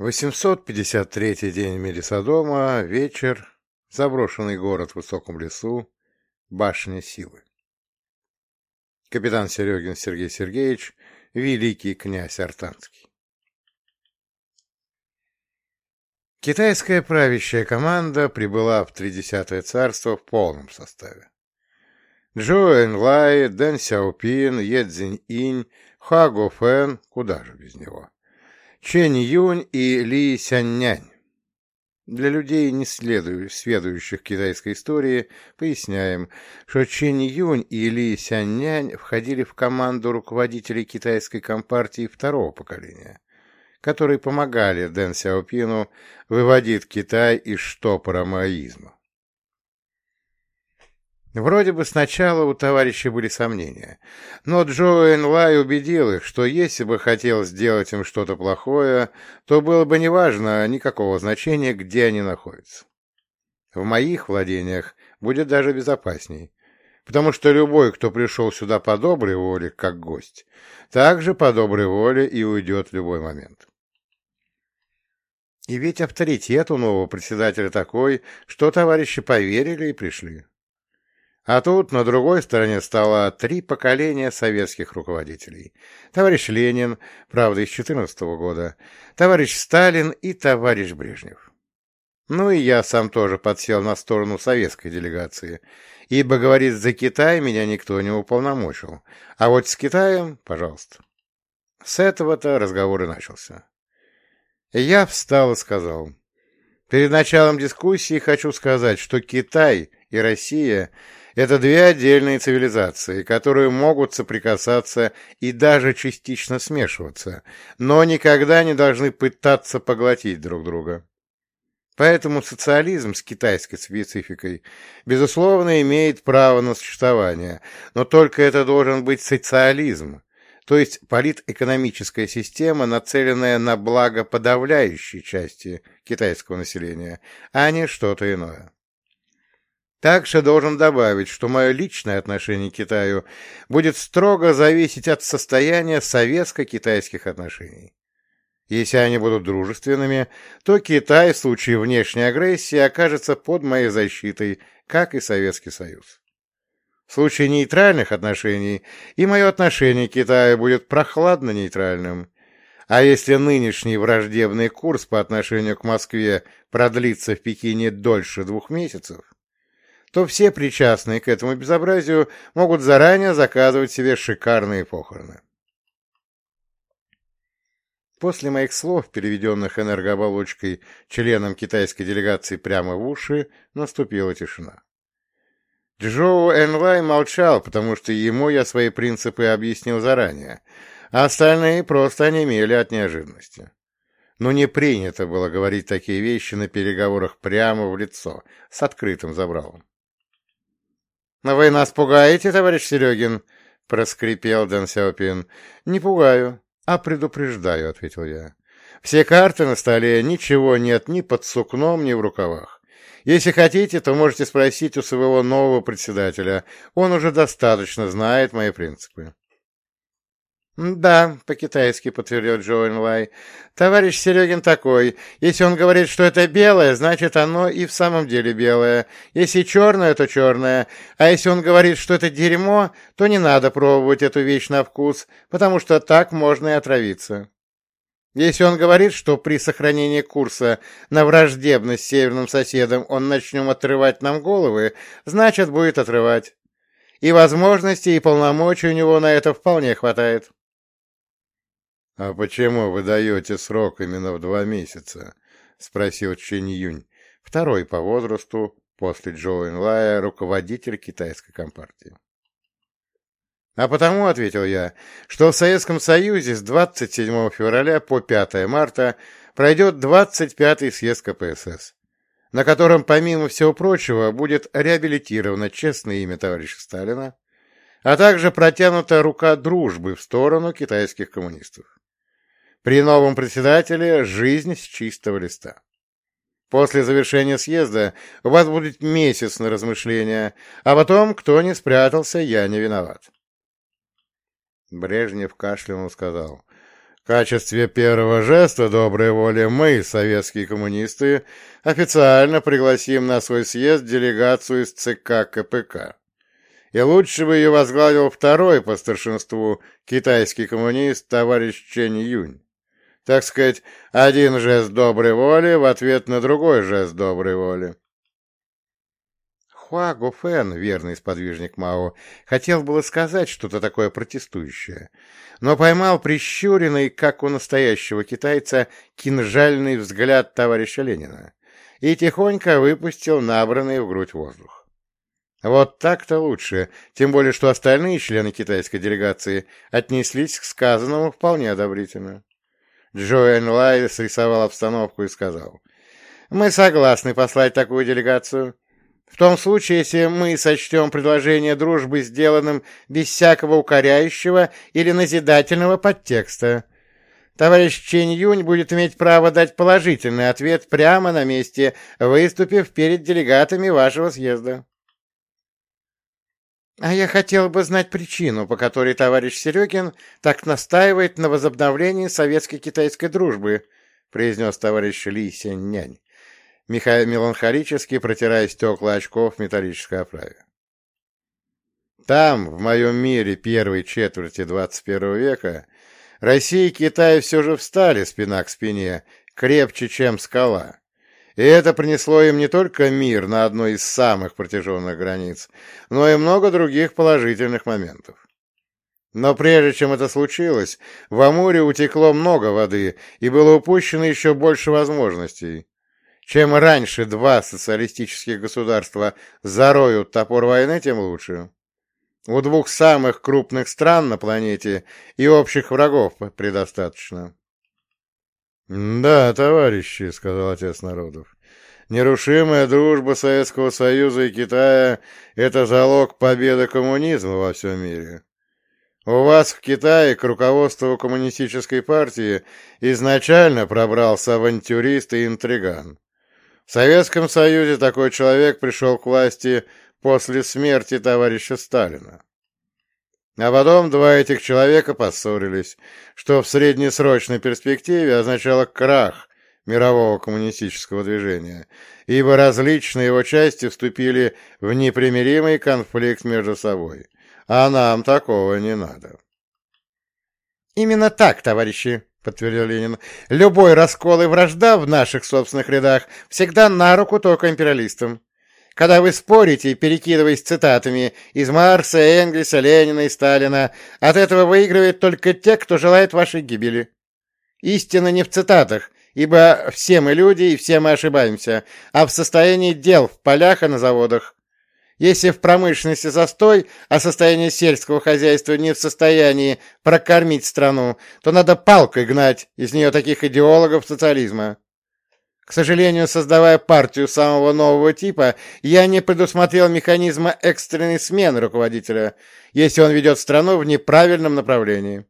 853-й день Мерисодома, вечер, заброшенный город в высоком лесу, башня силы. Капитан Серегин Сергей Сергеевич, великий князь Артанский. Китайская правящая команда прибыла в Тридесятое царство в полном составе. Джо Энлай, Дэн Сяопин, Е Цзинь Инь, Ха Фэн, куда же без него, Чэнь Юнь и Ли Сяннянь. Для людей, не сведущих китайской истории, поясняем, что Чэнь Юнь и Ли Сяннянь входили в команду руководителей китайской компартии второго поколения, которые помогали Дэн Сяопину выводить Китай из штопора маоизма. Вроде бы сначала у товарищей были сомнения, но Джо Энлай убедил их, что если бы хотел сделать им что-то плохое, то было бы неважно никакого значения, где они находятся. В моих владениях будет даже безопасней, потому что любой, кто пришел сюда по доброй воле, как гость, также по доброй воле и уйдет в любой момент. И ведь авторитет у нового председателя такой, что товарищи поверили и пришли. А тут на другой стороне стало три поколения советских руководителей. Товарищ Ленин, правда, из 14 -го года, товарищ Сталин и товарищ Брежнев. Ну и я сам тоже подсел на сторону советской делегации, ибо, говорит, за Китай меня никто не уполномочил, а вот с Китаем, пожалуйста. С этого-то разговор и начался. Я встал и сказал, перед началом дискуссии хочу сказать, что Китай и Россия – это две отдельные цивилизации, которые могут соприкасаться и даже частично смешиваться, но никогда не должны пытаться поглотить друг друга. Поэтому социализм с китайской спецификой, безусловно, имеет право на существование, но только это должен быть социализм, то есть политэкономическая система, нацеленная на благо подавляющей части китайского населения, а не что-то иное. Также должен добавить, что мое личное отношение к Китаю будет строго зависеть от состояния советско-китайских отношений. Если они будут дружественными, то Китай в случае внешней агрессии окажется под моей защитой, как и Советский Союз. В случае нейтральных отношений и мое отношение к Китаю будет прохладно-нейтральным, а если нынешний враждебный курс по отношению к Москве продлится в Пекине дольше двух месяцев, то все причастные к этому безобразию могут заранее заказывать себе шикарные похороны. После моих слов, переведенных энергооболочкой членам китайской делегации прямо в уши, наступила тишина. Джоу Энлай молчал, потому что ему я свои принципы объяснил заранее, а остальные просто онемели от неожиданности. Но не принято было говорить такие вещи на переговорах прямо в лицо, с открытым забралом. «Но вы нас пугаете, товарищ Серегин?» — проскрипел Дэн Сяопин. «Не пугаю, а предупреждаю», — ответил я. «Все карты на столе, ничего нет ни под сукном, ни в рукавах. Если хотите, то можете спросить у своего нового председателя. Он уже достаточно знает мои принципы». «Да», — по-китайски подтвердил Джоэн Лай. «Товарищ Серегин такой. Если он говорит, что это белое, значит, оно и в самом деле белое. Если черное, то черное. А если он говорит, что это дерьмо, то не надо пробовать эту вещь на вкус, потому что так можно и отравиться. Если он говорит, что при сохранении курса на враждебность северным соседом он начнем отрывать нам головы, значит, будет отрывать. И возможностей, и полномочий у него на это вполне хватает». «А почему вы даете срок именно в два месяца?» — спросил Чен Юнь, второй по возрасту после Джоу Энлая руководитель китайской компартии. «А потому, — ответил я, — что в Советском Союзе с 27 февраля по 5 марта пройдет 25-й съезд КПСС, на котором, помимо всего прочего, будет реабилитировано честное имя товарища Сталина, а также протянута рука дружбы в сторону китайских коммунистов. При новом председателе жизнь с чистого листа. После завершения съезда у вас будет месяц на размышления, а потом, кто не спрятался, я не виноват. Брежнев кашлянул сказал. качестве первого жеста доброй воли мы, советские коммунисты, официально пригласим на свой съезд делегацию из ЦК КПК. И лучше бы ее возглавил второй по старшинству китайский коммунист товарищ Чэнь Юнь. Так сказать, один жест доброй воли в ответ на другой жест доброй воли. Хуа Гуфен, верный сподвижник Мао, хотел было сказать что-то такое протестующее, но поймал прищуренный, как у настоящего китайца, кинжальный взгляд товарища Ленина и тихонько выпустил набранный в грудь воздух. Вот так-то лучше, тем более, что остальные члены китайской делегации отнеслись к сказанному вполне одобрительно. Джоэн Лай срисовал обстановку и сказал, «Мы согласны послать такую делегацию». В том случае, если мы сочтем предложение дружбы сделанным без всякого укоряющего или назидательного подтекста. Товарищ Чень Юнь будет иметь право дать положительный ответ прямо на месте, выступив перед делегатами вашего съезда. А я хотел бы знать причину, по которой товарищ Серегин так настаивает на возобновлении советско-китайской дружбы, произнес товарищ Ли Сянь-нянь меланхолически протирая стекла очков в металлической оправе. Там, в моем мире первой четверти 21 века, Россия и Китай все же встали спина к спине, крепче, чем скала. И это принесло им не только мир на одной из самых протяженных границ, но и много других положительных моментов. Но прежде чем это случилось, в Амуре утекло много воды, и было упущено еще больше возможностей. Чем раньше два социалистических государства зароют топор войны, тем лучше. У двух самых крупных стран на планете и общих врагов предостаточно. — Да, товарищи, — сказал отец народов, — нерушимая дружба Советского Союза и Китая — это залог победы коммунизма во всем мире. У вас в Китае к руководству коммунистической партии изначально пробрался авантюрист и интриган. В Советском Союзе такой человек пришел к власти после смерти товарища Сталина. А потом два этих человека поссорились, что в среднесрочной перспективе означало крах мирового коммунистического движения, ибо различные его части вступили в непримиримый конфликт между собой. А нам такого не надо. Именно так, товарищи, — подтвердил Ленин. «Любой раскол и вражда в наших собственных рядах всегда на руку только империалистам. Когда вы спорите, перекидываясь цитатами из Марса, Энгельса, Ленина и Сталина, от этого выигрывают только те, кто желает вашей гибели. Истина не в цитатах, ибо все мы люди и все мы ошибаемся, а в состоянии дел в полях и на заводах. Если в промышленности застой, а состояние сельского хозяйства не в состоянии прокормить страну, то надо палкой гнать из нее таких идеологов социализма. К сожалению, создавая партию самого нового типа, я не предусмотрел механизма экстренной смены руководителя, если он ведет страну в неправильном направлении.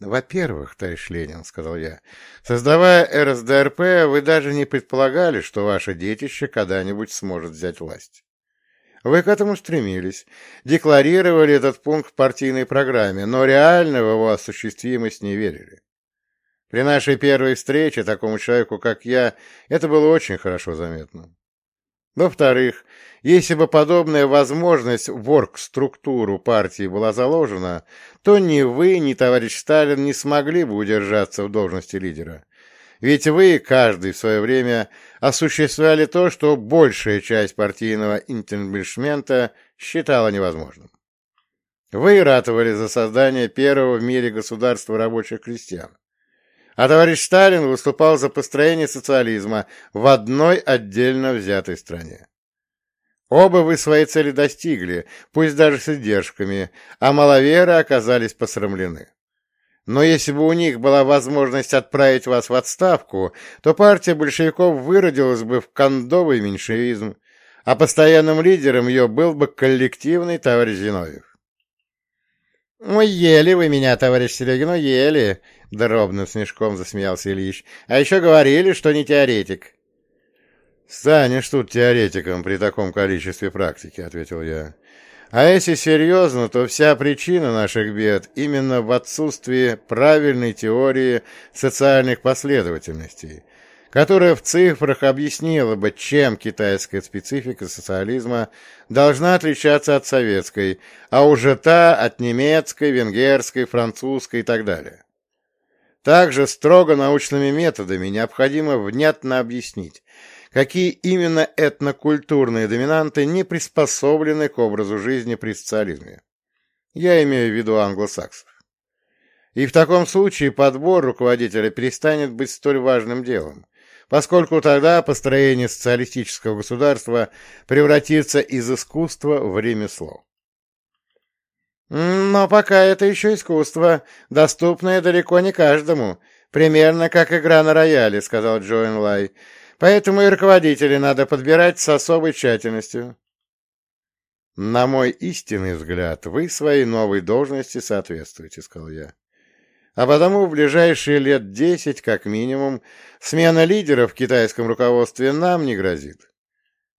«Во-первых, товарищ Ленин, — сказал я, — создавая РСДРП, вы даже не предполагали, что ваше детище когда-нибудь сможет взять власть. Вы к этому стремились, декларировали этот пункт в партийной программе, но реально в его осуществимость не верили. При нашей первой встрече такому человеку, как я, это было очень хорошо заметно. Во-вторых, если бы подобная возможность в оргструктуру партии была заложена, то ни вы, ни товарищ Сталин не смогли бы удержаться в должности лидера. Ведь вы, каждый в свое время, осуществляли то, что большая часть партийного интербешмента считала невозможным. Вы ратовали за создание первого в мире государства рабочих крестьян. А товарищ Сталин выступал за построение социализма в одной отдельно взятой стране. Оба вы своей цели достигли, пусть даже с издержками, а маловеры оказались посрамлены. Но если бы у них была возможность отправить вас в отставку, то партия большевиков выродилась бы в кондовый меньшевизм, а постоянным лидером ее был бы коллективный товарищ Зиновьев. «Ой, ели вы меня, товарищ Серегин, ели!» — дробным смешком засмеялся Ильич. «А еще говорили, что не теоретик». «Станешь тут теоретиком при таком количестве практики», — ответил я. А если серьезно, то вся причина наших бед именно в отсутствии правильной теории социальных последовательностей, которая в цифрах объяснила бы, чем китайская специфика социализма должна отличаться от советской, а уже та от немецкой, венгерской, французской и так далее. Также строго научными методами необходимо внятно объяснить, какие именно этнокультурные доминанты не приспособлены к образу жизни при социализме. Я имею в виду англосаксов. И в таком случае подбор руководителя перестанет быть столь важным делом, поскольку тогда построение социалистического государства превратится из искусства в ремесло. Но пока это еще искусство, доступное далеко не каждому, примерно как игра на рояле, сказал Джоэн Лай. Поэтому и руководителей надо подбирать с особой тщательностью. На мой истинный взгляд, вы своей новой должности соответствуете, сказал я. А потому в ближайшие лет десять, как минимум, смена лидеров в китайском руководстве нам не грозит.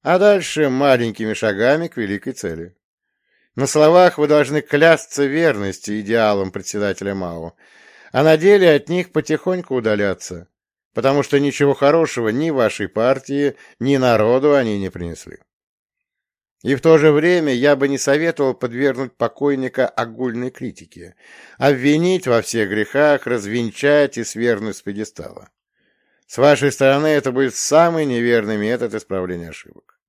А дальше маленькими шагами к великой цели. На словах вы должны клясться верности идеалам председателя МАО, а на деле от них потихоньку удаляться, потому что ничего хорошего ни вашей партии, ни народу они не принесли. И в то же время я бы не советовал подвергнуть покойника огульной критике, обвинить во всех грехах, развенчать и свергнуть с пьедестала. С вашей стороны это будет самый неверный метод исправления ошибок.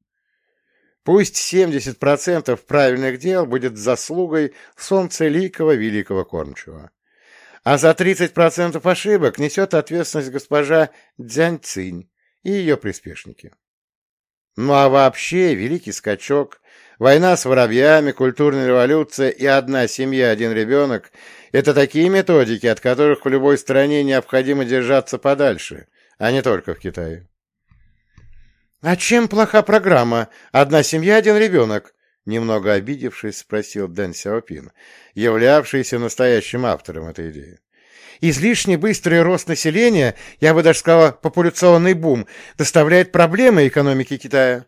Пусть 70% правильных дел будет заслугой солнцеликого великого кормчего. А за 30% ошибок несет ответственность госпожа Дзянь Цинь и ее приспешники. Ну а вообще, великий скачок, война с воробьями, культурная революция и одна семья, один ребенок – это такие методики, от которых в любой стране необходимо держаться подальше, а не только в Китае. «А чем плоха программа? Одна семья, один ребенок?» Немного обидевшись, спросил Дэн Сяопин, являвшийся настоящим автором этой идеи. Излишне быстрый рост населения, я бы даже сказала популяционный бум, доставляет проблемы экономике Китая.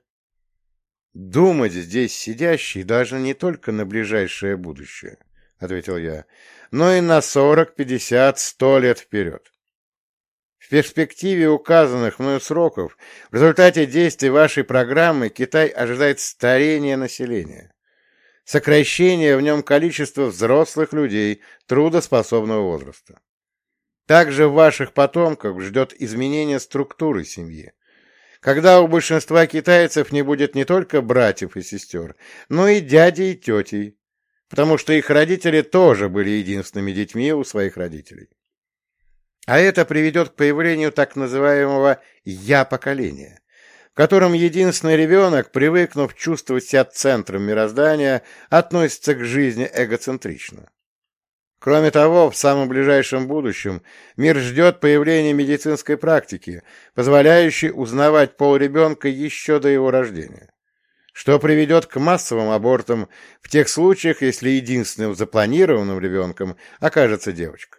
Думать здесь сидящий даже не только на ближайшее будущее, — ответил я, — но и на сорок, пятьдесят, сто лет вперед перспективе указанных мною сроков, в результате действий вашей программы Китай ожидает старения населения, сокращения в нем количества взрослых людей трудоспособного возраста. Также в ваших потомках ждет изменение структуры семьи, когда у большинства китайцев не будет не только братьев и сестер, но и дяди и тетей, потому что их родители тоже были единственными детьми у своих родителей. А это приведет к появлению так называемого «я-поколения», в котором единственный ребенок, привыкнув чувствовать себя центром мироздания, относится к жизни эгоцентрично. Кроме того, в самом ближайшем будущем мир ждет появления медицинской практики, позволяющей узнавать пол ребенка еще до его рождения, что приведет к массовым абортам в тех случаях, если единственным запланированным ребенком окажется девочка.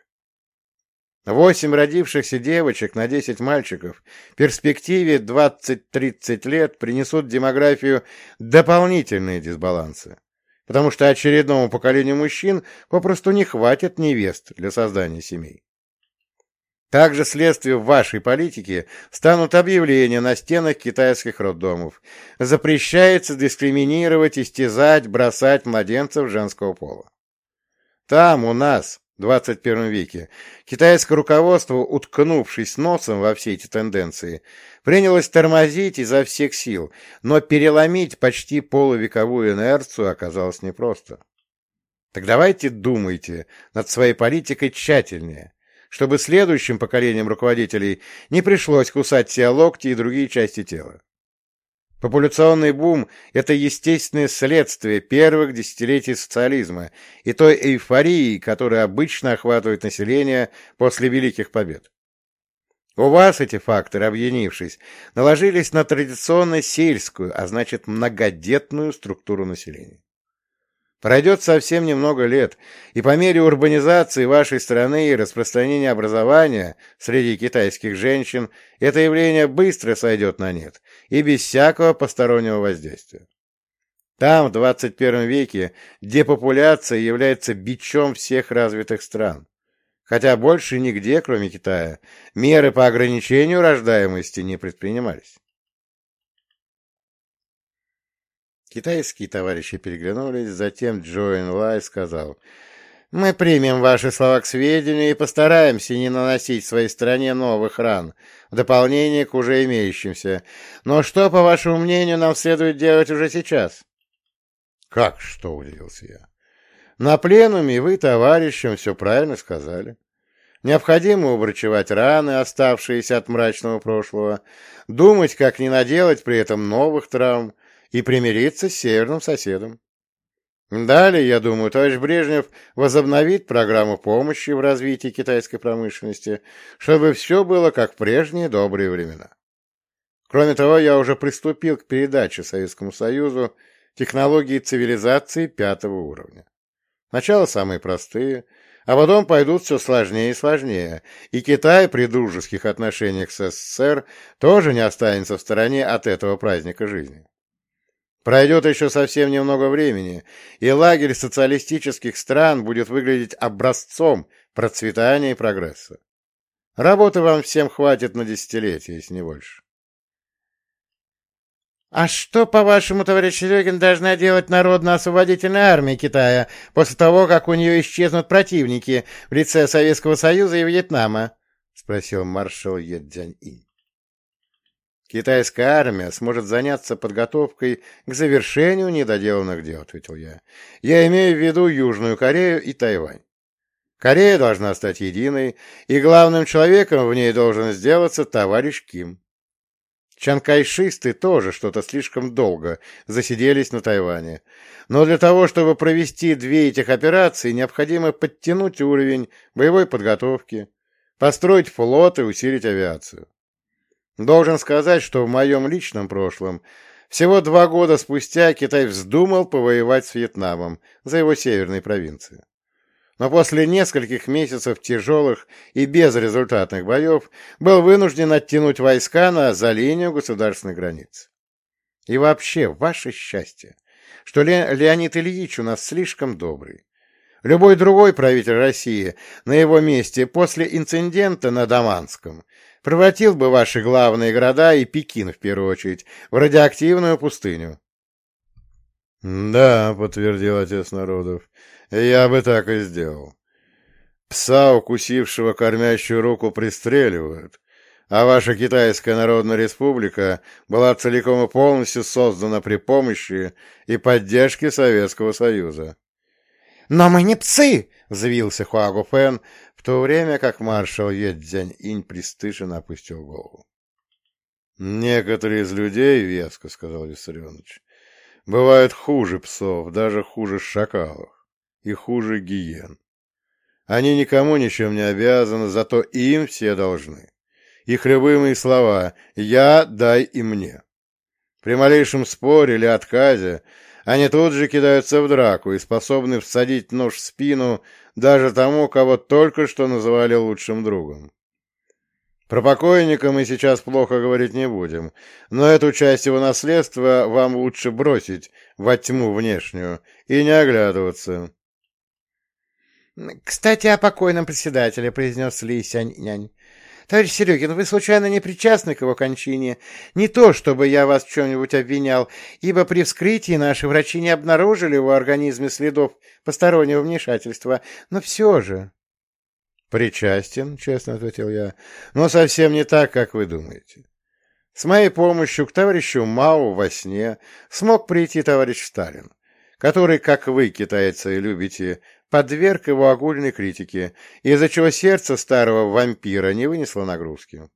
Восемь родившихся девочек на десять мальчиков в перспективе 20-30 лет принесут демографию дополнительные дисбалансы, потому что очередному поколению мужчин попросту не хватит невест для создания семей. Также следствием вашей политики станут объявления на стенах китайских роддомов. Запрещается дискриминировать, истязать, бросать младенцев женского пола. Там, у нас, 21 веке китайское руководство, уткнувшись носом во все эти тенденции, принялось тормозить изо всех сил, но переломить почти полувековую инерцию оказалось непросто. Так давайте думайте над своей политикой тщательнее, чтобы следующим поколениям руководителей не пришлось кусать себе локти и другие части тела. Популяционный бум – это естественное следствие первых десятилетий социализма и той эйфории, которая обычно охватывает население после великих побед. У вас эти факторы, объединившись, наложились на традиционно сельскую, а значит многодетную структуру населения. Пройдет совсем немного лет, и по мере урбанизации вашей страны и распространения образования среди китайских женщин это явление быстро сойдет на нет и без всякого постороннего воздействия. Там, в 21 веке, депопуляция является бичом всех развитых стран. Хотя больше нигде, кроме Китая, меры по ограничению рождаемости не предпринимались. Китайские товарищи переглянулись, затем Джоэн Лай сказал, «Мы примем ваши слова к сведению и постараемся не наносить своей стране новых ран, в дополнение к уже имеющимся. Но что, по вашему мнению, нам следует делать уже сейчас?» «Как что?» — удивился я. «На пленуме вы, товарищам, все правильно сказали. Необходимо убрачевать раны, оставшиеся от мрачного прошлого, думать, как не наделать при этом новых травм, и примириться с северным соседом. Далее, я думаю, товарищ Брежнев возобновит программу помощи в развитии китайской промышленности, чтобы все было как в прежние добрые времена. Кроме того, я уже приступил к передаче Советскому Союзу технологий цивилизации пятого уровня. Сначала самые простые, а потом пойдут все сложнее и сложнее, и Китай при дружеских отношениях с СССР тоже не останется в стороне от этого праздника жизни. Пройдет еще совсем немного времени, и лагерь социалистических стран будет выглядеть образцом процветания и прогресса. Работы вам всем хватит на десятилетия, если не больше. «А что, по-вашему, товарищ Серегин, должна делать Народно-освободительная армия Китая после того, как у нее исчезнут противники в лице Советского Союза и Вьетнама?» — спросил маршал Едзянь-Инь. Китайская армия сможет заняться подготовкой к завершению недоделанных дел, ответил я. Я имею в виду Южную Корею и Тайвань. Корея должна стать единой, и главным человеком в ней должен сделаться товарищ Ким. Чанкайшисты тоже что-то слишком долго засиделись на Тайване. Но для того, чтобы провести две этих операции, необходимо подтянуть уровень боевой подготовки, построить флот и усилить авиацию. Должен сказать, что в моем личном прошлом всего два года спустя Китай вздумал повоевать с Вьетнамом за его северной провинции. Но после нескольких месяцев тяжелых и безрезультатных боев был вынужден оттянуть войска на за линию государственной границы. И вообще, ваше счастье, что Леонид Ильич у нас слишком добрый. Любой другой правитель России на его месте после инцидента на Даманском превратил бы ваши главные города и Пекин, в первую очередь, в радиоактивную пустыню. — Да, — подтвердил отец народов, — я бы так и сделал. Пса, укусившего кормящую руку, пристреливают, а ваша Китайская Народная Республика была целиком и полностью создана при помощи и поддержке Советского Союза. «Но мы не псы!» — взвился Хуагу Фэн, в то время как маршал Едзянь-инь пристыженно опустил голову. «Некоторые из людей, — веско сказал Виссарионович, — бывают хуже псов, даже хуже шакалов и хуже гиен. Они никому ничем не обязаны, зато им все должны. Их любимые слова «я, дай и мне». При малейшем споре или отказе они тут же кидаются в драку и способны всадить нож в спину даже тому, кого только что называли лучшим другом. Про покойника мы сейчас плохо говорить не будем, но эту часть его наследства вам лучше бросить во тьму внешнюю и не оглядываться. — Кстати, о покойном председателе, — произнес Ли Сянь-нянь. Товарищ Серегин, вы случайно не причастны к его кончине? Не то, чтобы я вас в чем-нибудь обвинял, ибо при вскрытии наши врачи не обнаружили в организме следов постороннего вмешательства, но все же... «Причастен», — честно ответил я, — «но совсем не так, как вы думаете. С моей помощью к товарищу Мао во сне смог прийти товарищ Сталин, который, как вы, китайцы, любите, подверг его огульной критике, из-за чего сердце старого вампира не вынесло нагрузки.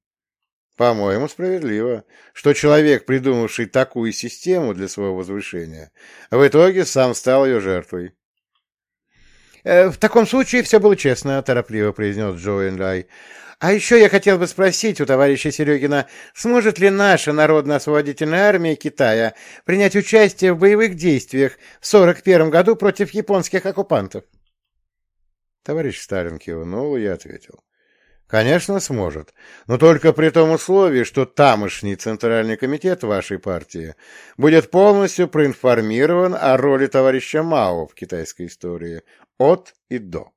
По-моему, справедливо, что человек, придумавший такую систему для своего возвышения, в итоге сам стал ее жертвой. «Э, «В таком случае все было честно», — торопливо произнес Джоэн Лай. «А еще я хотел бы спросить у товарища Серегина, сможет ли наша Народно-освободительная армия Китая принять участие в боевых действиях в 41 году против японских оккупантов?» Товарищ Сталин кивнул и ответил. Конечно, сможет, но только при том условии, что тамошний Центральный комитет вашей партии будет полностью проинформирован о роли товарища Мао в китайской истории от и до.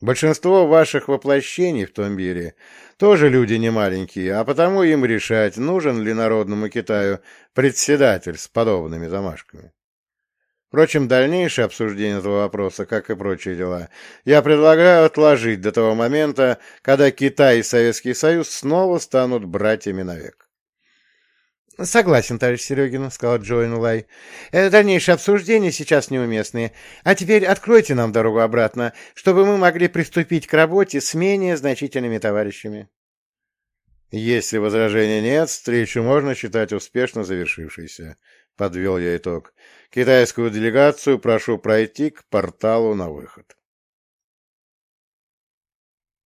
Большинство ваших воплощений в том мире тоже люди не маленькие, а потому им решать, нужен ли народному Китаю председатель с подобными замашками. Впрочем, дальнейшее обсуждение этого вопроса, как и прочие дела, я предлагаю отложить до того момента, когда Китай и Советский Союз снова станут братьями навек. — Согласен, товарищ Серегин, — сказал Джоин Лай. «Э, — Дальнейшие обсуждения сейчас неуместные. А теперь откройте нам дорогу обратно, чтобы мы могли приступить к работе с менее значительными товарищами. Если возражений нет, встречу можно считать успешно завершившейся. Подвел я итог. Китайскую делегацию прошу пройти к порталу на выход.